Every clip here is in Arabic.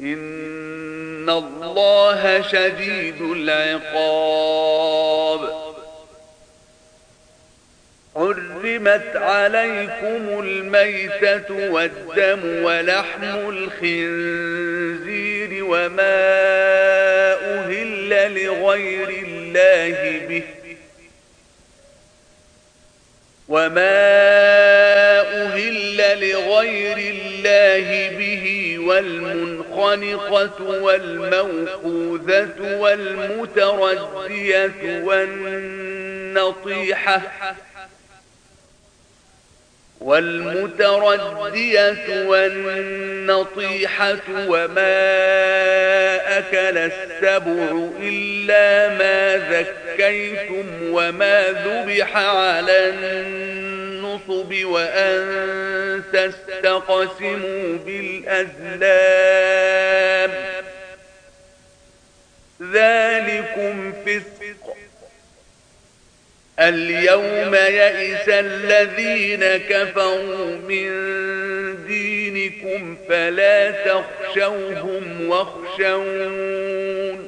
إن الله شديد العقاب حرمت عليكم الميتة والدم ولحم الخنزير وما أهل لغير الله به وما أهل لغير والمنخنقة والموقوذة والمتردية والنطيحة والمتردية والنطيحة وما أكل السبع إلا ما ذكيتم وما ذبح على النصب وأن تستقسموا بالأزلام. ذلكم فسق. اليوم يئس الذين كفروا من دينكم فلا تخشوهم واخشون.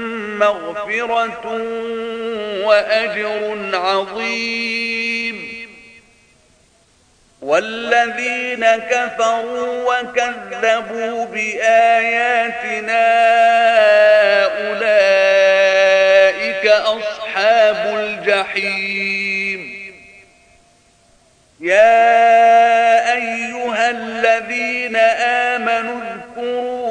مغفرة وأجر عظيم. والذين كفروا وكذبوا بآياتنا أولئك أصحاب الجحيم. يا أيها الذين آمنوا اذكروا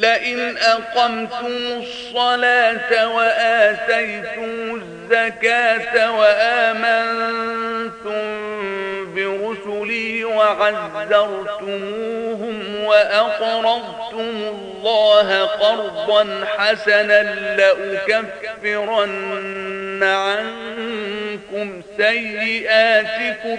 لئن أقمتم الصلاة وآتيتم الزكاة وآمنتم برسلي وعزرتموهم وأقرضتم الله قرضا حسنا لأكفرن عنكم سيئاتكم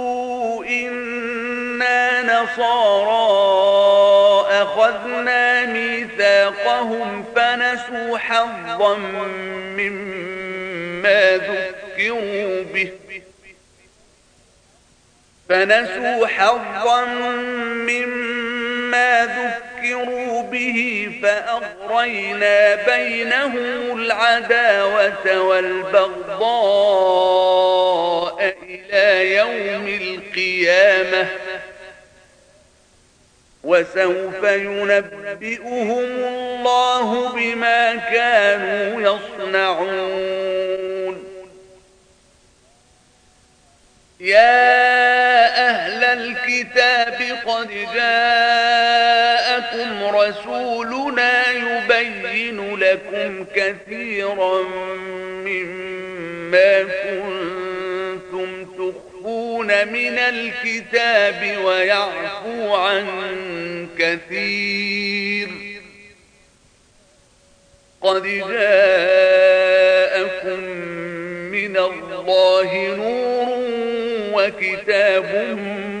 إنا نصارى أخذنا ميثاقهم فنسوا حظا مما ذكروا به فنسوا حظا مما ذكروا به فأغرينا بينهم العداوة والبغضاء إلى يوم القيامة وسوف ينبئهم الله بما كانوا يصنعون. يا أهل الكتاب قد جاءكم رسولنا يبين لكم كثيرا مما كنتم من الكتاب ويعفو عن كثير. قد جاءكم من الله نور وكتاب مبين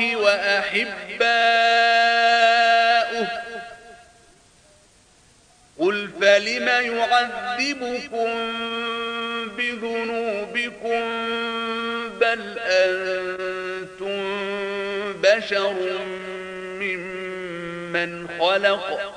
الله أحباؤه قل فلم يعذبكم بذنوبكم بل أنتم بشر ممن خلق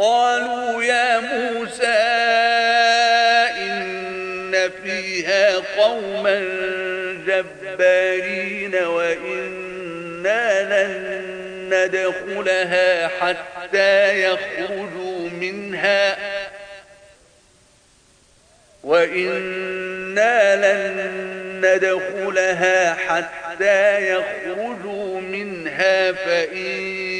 قالوا يا موسى إن فيها قوما جبارين وإنا لن ندخلها حتى يخرجوا منها وإنا لن ندخلها حتى يخرجوا منها فإن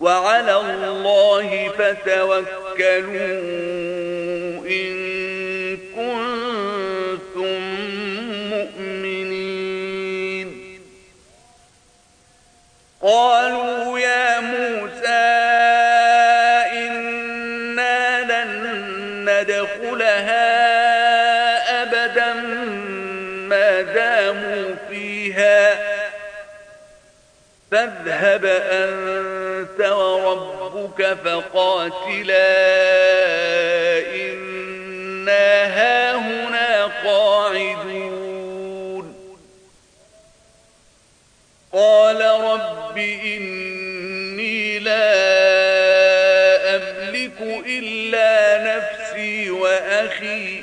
وعلى الله فتوكلوا إن كنتم مؤمنين. قالوا يا موسى فاذهب أنت وربك فقاتلا إنا هاهنا قاعدون. قال رب إني لا أملك إلا نفسي وأخي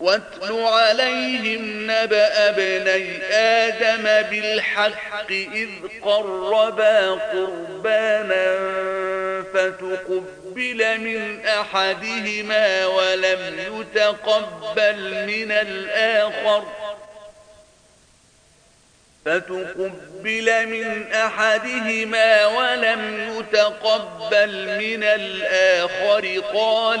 واتل عليهم نبأ ابني آدم بالحق إذ قربا قربانا فتقبل من أحدهما ولم يتقبل من الآخر فتقبل من أحدهما ولم يتقبل من الآخر قال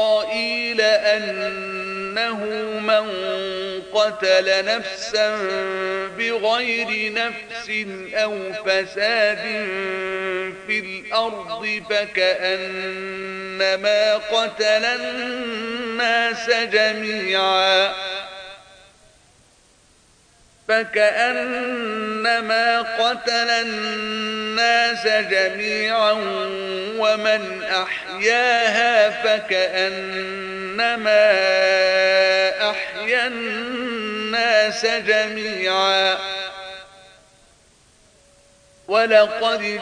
أنه من قتل نفسا بغير نفس أو فساد في الأرض فكأنما قتل الناس جميعا فكأنما قتل الناس جميعا ومن أحياها فكأنما أحيا الناس جميعا. ولقد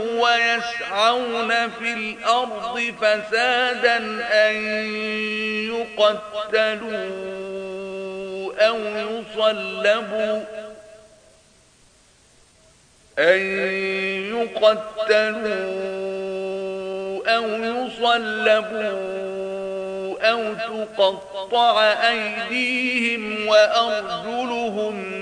ويسعون في الأرض فسادا أن يقتلوا أو يصلبوا أن يقتلوا أو يصلبوا أو تقطع أيديهم وأرجلهم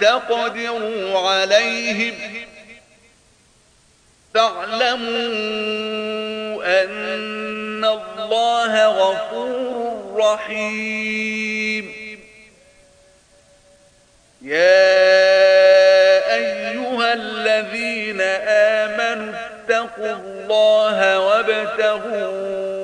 تقدروا عليهم فاعلموا أن الله غفور رحيم. يا أيها الذين آمنوا اتقوا الله وابتغوا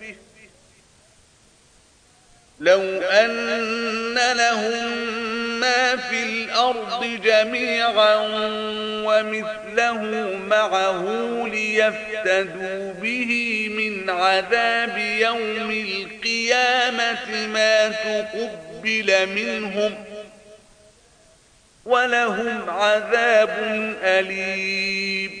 لو أن لهم ما في الأرض جميعا ومثله معه ليفتدوا به من عذاب يوم القيامة ما تقبل منهم ولهم عذاب أليم.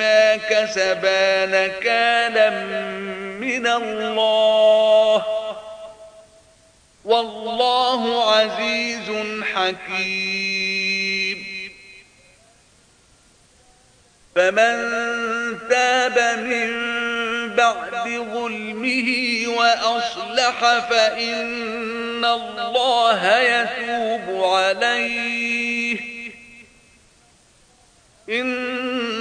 بما كسبا نكالا من الله والله عزيز حكيم. فمن تاب من بعد ظلمه وأصلح فإن الله يتوب عليه إن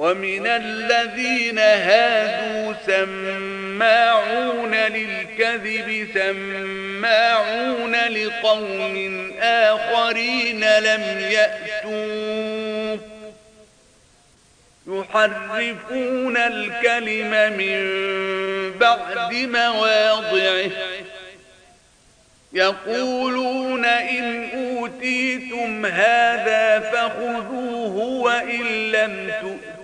ومن الذين هادوا سماعون للكذب سماعون لقوم آخرين لم يأتوك يحرفون الكلم من بعد مواضعه. يقولون إن أوتيتم هذا فخذوه وإن لم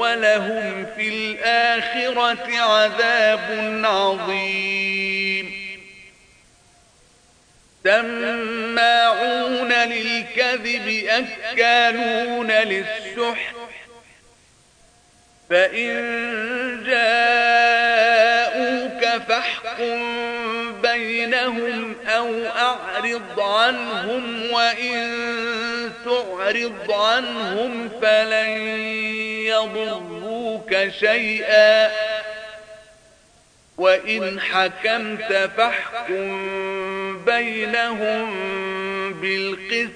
ولهم في الآخرة عذاب عظيم. سماعون للكذب أكالون للسحر فإن جاءوك فاحكم بينهم أو أعرض عنهم وإن تعرض عنهم فلن يضروك شيئا وإن حكمت فاحكم بينهم بالقسط.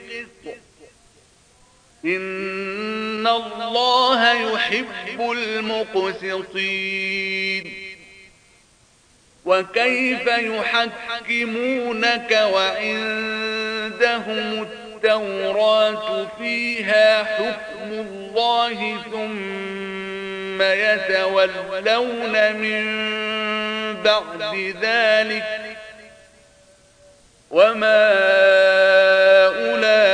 إن الله يحب المقسطين. وكيف يحكمونك وعندهم التوراة فيها حكم الله ثم يتولون من بعد ذلك وما أولئك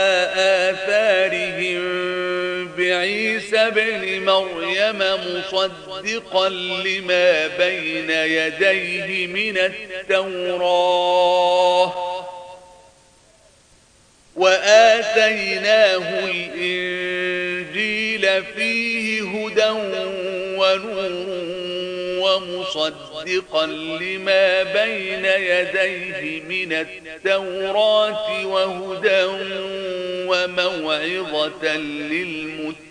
ابن مريم مصدقا لما بين يديه من التوراة. وآتيناه الإنجيل فيه هدى ونور ومصدقا لما بين يديه من التوراة وهدى وموعظة للمتقين.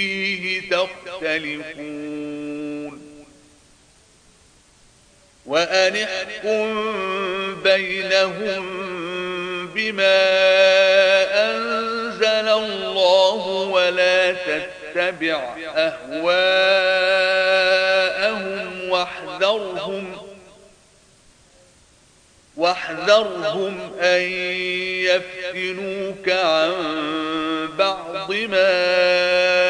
فيه تختلفون. وأن احكم بينهم بما أنزل الله ولا تتبع أهواءهم واحذرهم واحذرهم أن يفتنوك عن بعض ما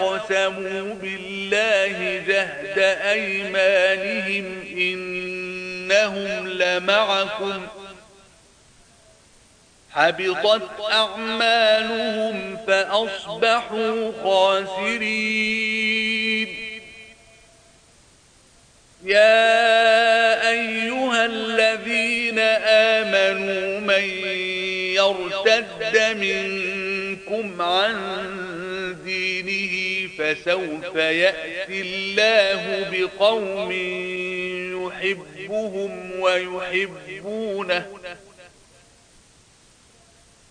أقسموا بالله جهد أيمانهم إنهم لمعكم حبطت أعمالهم فأصبحوا خاسرين. يا أيها الذين آمنوا من يرتد منكم عن دينه فسوف يأتي الله بقوم يحبهم ويحبونه.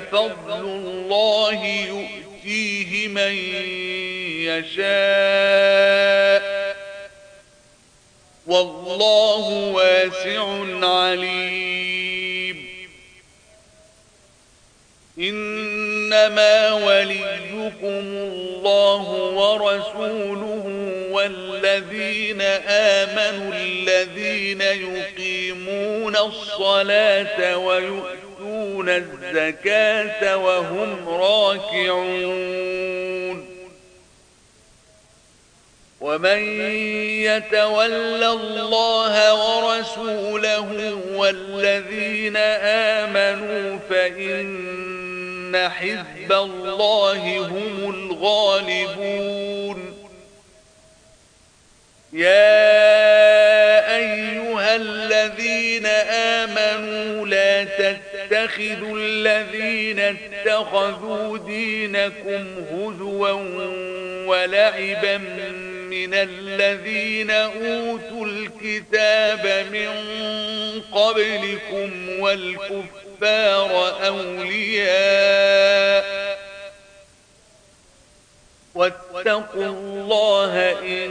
فضل الله يؤتيه من يشاء. والله واسع عليم. إنما وليكم الله ورسوله والذين آمنوا الذين يقيمون الصلاة ويؤتون الزكاة وهم راكعون ومن يتول الله ورسوله والذين آمنوا فإن حزب الله هم الغالبون يا أيها الذين آمنوا لا تتخذوا الذين اتخذوا دينكم هزوا ولعبا من الذين أوتوا الكتاب من قبلكم والكفار أولياء. واتقوا الله إن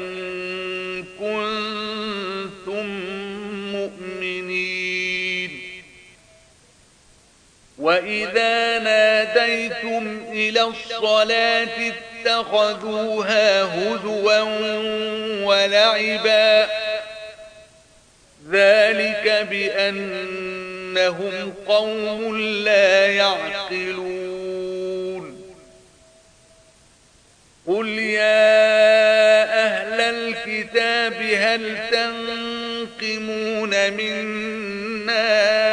كنتم مؤمنين. وإذا ناديتم إلى الصلاة اتخذوها هزوا ولعبا. ذلك بأنهم قوم لا يعقلون. قل يا أهل الكتاب هل تنقمون منا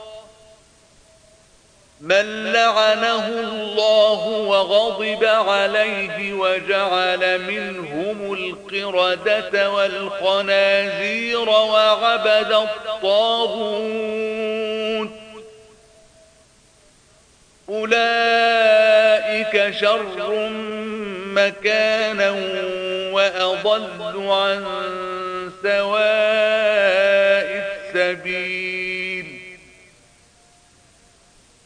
من لعنه الله وغضب عليه وجعل منهم القردة والخنازير وعبد الطاغوت. أولئك شر مكانا وأضل عن سواء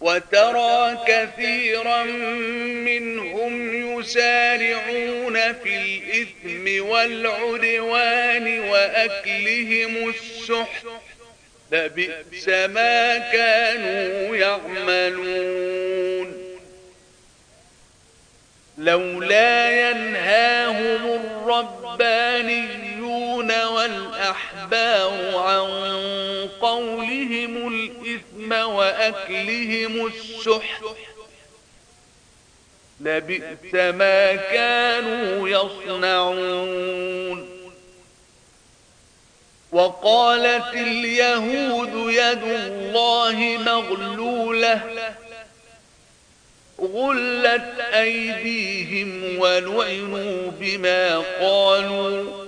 وترى كثيرا منهم يسارعون في الإثم والعدوان وأكلهم السحت. لبئس ما كانوا يعملون. لولا ينهاهم الربانيون والأحبار عن قولهم الإثم وأكلهم السحت لبئس ما كانوا يصنعون وقالت اليهود يد الله مغلولة غلت أيديهم ولعنوا بما قالوا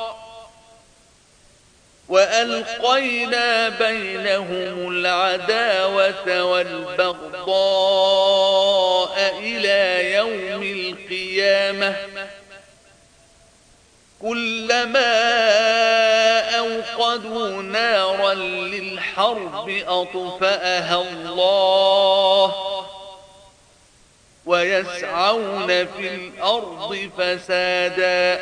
وألقينا بينهم العداوة والبغضاء إلى يوم القيامة. كلما أوقدوا نارا للحرب أطفأها الله ويسعون في الأرض فسادا.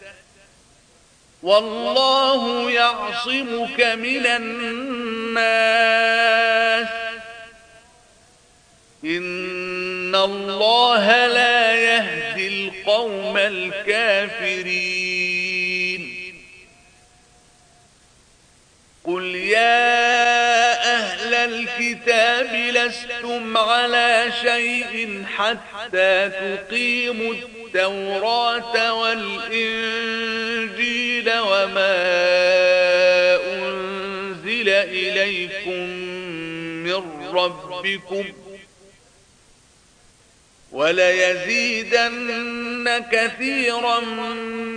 والله يعصمك من الناس. إن الله لا يهدي القوم الكافرين. قل يا أهل الكتاب لستم على شيء حتى تقيموا التوراة والإنجيل وما أنزل إليكم من ربكم وليزيدن كثيرا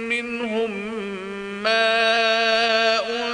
منهم ما أنزل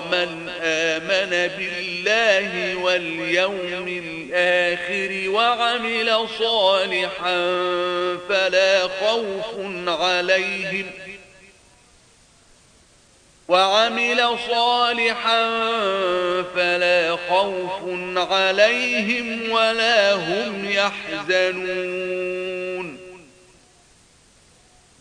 من آمن بالله واليوم الآخر وعمل صالحا فلا خوف عليهم وعمل صالحا فلا خوف عليهم ولا هم يحزنون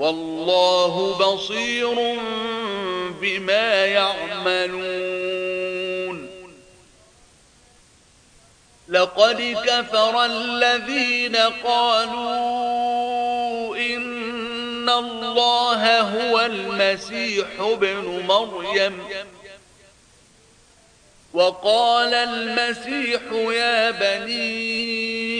والله بصير بما يعملون. لقد كفر الذين قالوا إن الله هو المسيح ابن مريم. وقال المسيح يا بني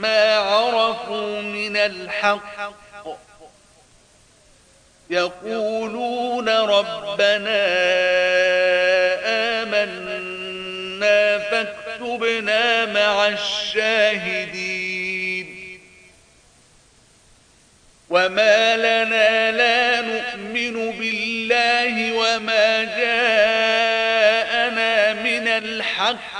ما عرفوا من الحق. يقولون ربنا آمنا فاكتبنا مع الشاهدين. وما لنا لا نؤمن بالله وما جاءنا من الحق.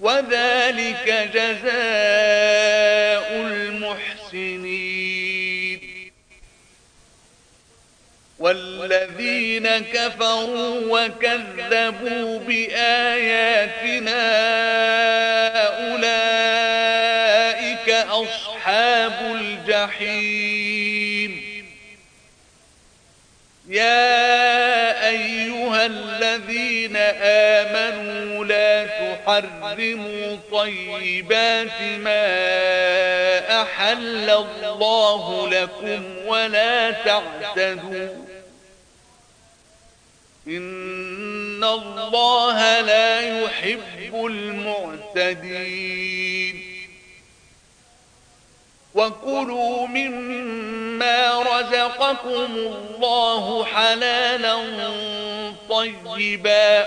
وذلك جزاء المحسنين. والذين كفروا وكذبوا بآياتنا أولئك أصحاب الجحيم. يا أيها الذين آمنوا لا تحرموا طيبات ما أحل الله لكم ولا تعتدوا إن الله لا يحب المعتدين وكلوا مما رزقكم الله حلالا طيبا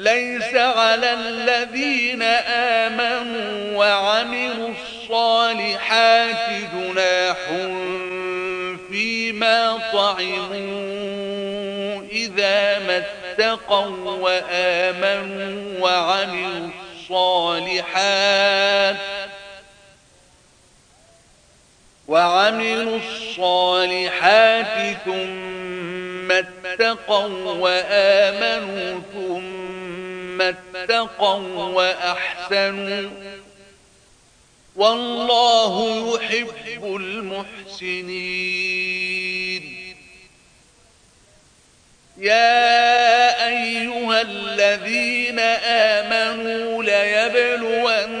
ليس على الذين آمنوا وعملوا الصالحات جناح فيما طعموا إذا ما اتقوا وآمنوا وعملوا الصالحات وعملوا الصالحات ثم اتقوا وآمنوا ثم اتقوا وأحسنوا. والله يحب المحسنين. يا أيها الذين آمنوا ليبلونكم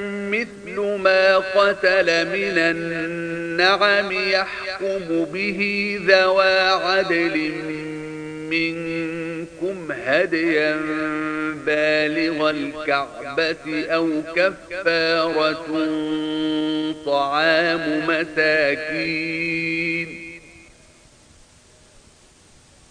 ما قتل من النعم يحكم به ذوى عدل منكم هديا بالغ الكعبة أو كفارة طعام مساكين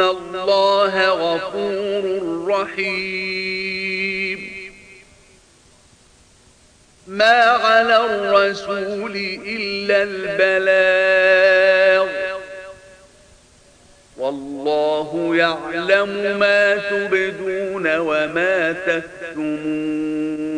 الله غفور رحيم ما على الرسول إلا البلاغ والله يعلم ما تبدون وما تكتمون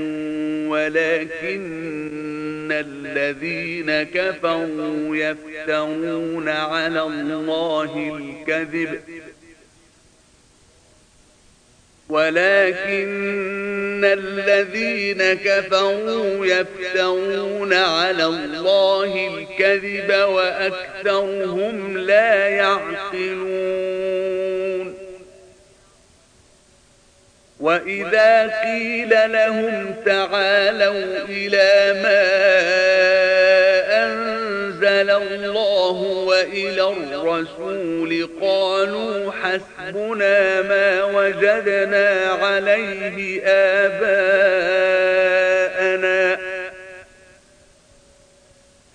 ولكن الذين كفروا يفترون على الله الكذب. ولكن الذين كفروا يفترون على الله الكذب وأكثرهم لا يعقلون. وإذا قيل لهم تعالوا إلى ما أنزل الله وإلى الرسول قالوا حسبنا ما وجدنا عليه آباءنا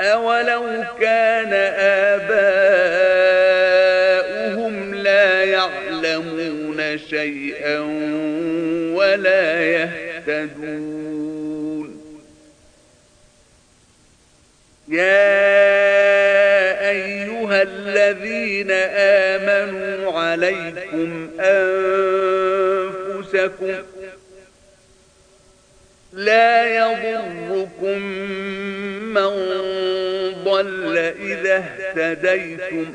أولو كان آباؤهم شيئا ولا يهتدون. يا أيها الذين آمنوا عليكم أنفسكم لا يضركم من ضل إذا اهتديتم.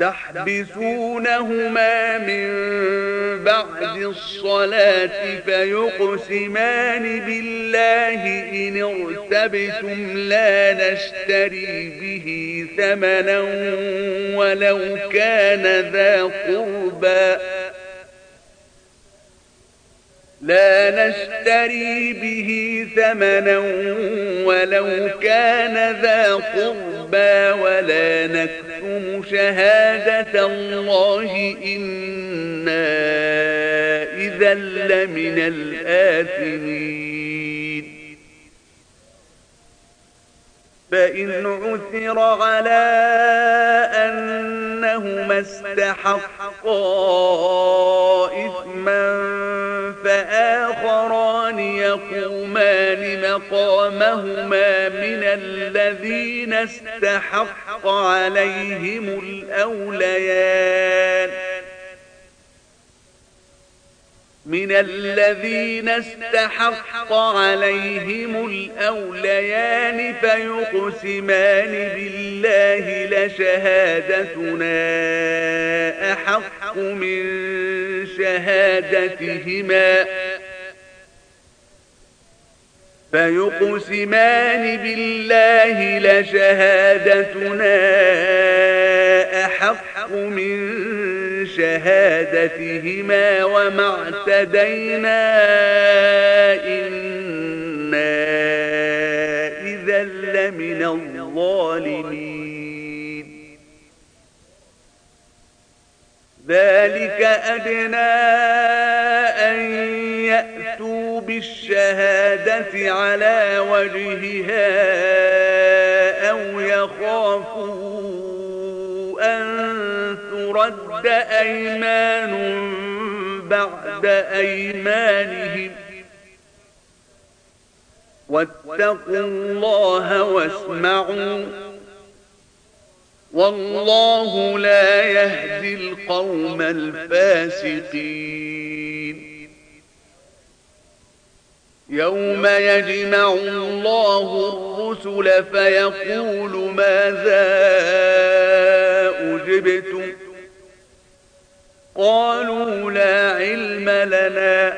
تحبسونهما من بعد الصلاة فيقسمان بالله إن ارتبتم لا نشتري به ثمنا ولو كان ذا قربا لا نشتري به ثمنا ولو كان ذا قربا ولا نكتم شهادة الله إنا إذا لمن الآثمين فإن عثر على أنهما استحقا إثما فآخران يقومان مقامهما من الذين استحق عليهم الأوليان. من الذين استحق عليهم الأوليان فيقسمان بالله لشهادتنا أحق من شهادتهما فيقسمان بالله لشهادتنا أحق من شهادتهما وما اعتدينا إنا إذا لمن الظالمين. ذلك أدنى أن يأتوا بالشهادة على وجهها أو يخافوا ترد أيمان بعد أيمانهم. واتقوا الله واسمعوا. والله لا يهدي القوم الفاسقين. يوم يجمع الله الرسل فيقول ماذا أجبتم؟ قالوا لا علم لنا.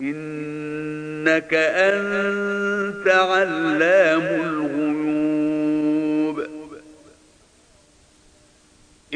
إنك أنت علام الغيوب.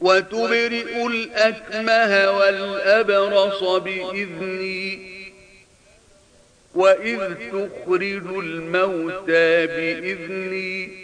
وتبرئ الأكمه والأبرص بإذني وإذ تخرج الموتى بإذني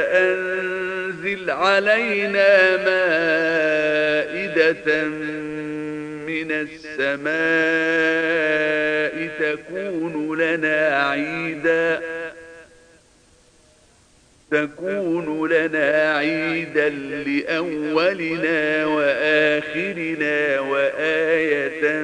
علينا مائدة من السماء تكون لنا عيداً. تكون لنا عيدا لأولنا وآخرنا وآية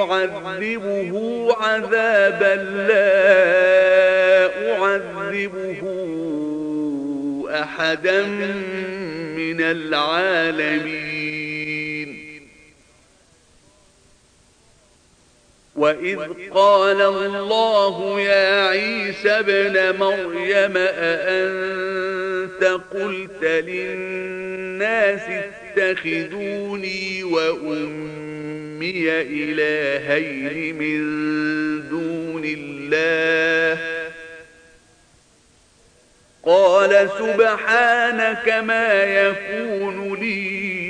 أعذبه عذابا لا أعذبه أحدا من العالمين. وإذ قال الله يا عيسى ابن مريم أأنت قلت للناس اتخذوني وأمي إلهين من دون الله؟ قال سبحانك ما يكون لي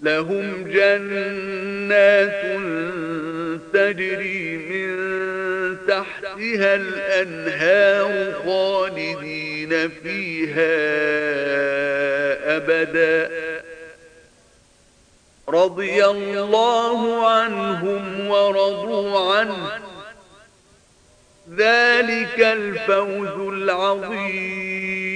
لهم جنات تجري من تحتها الأنهار خالدين فيها أبدا. رضي الله عنهم ورضوا عنه. ذلك الفوز العظيم.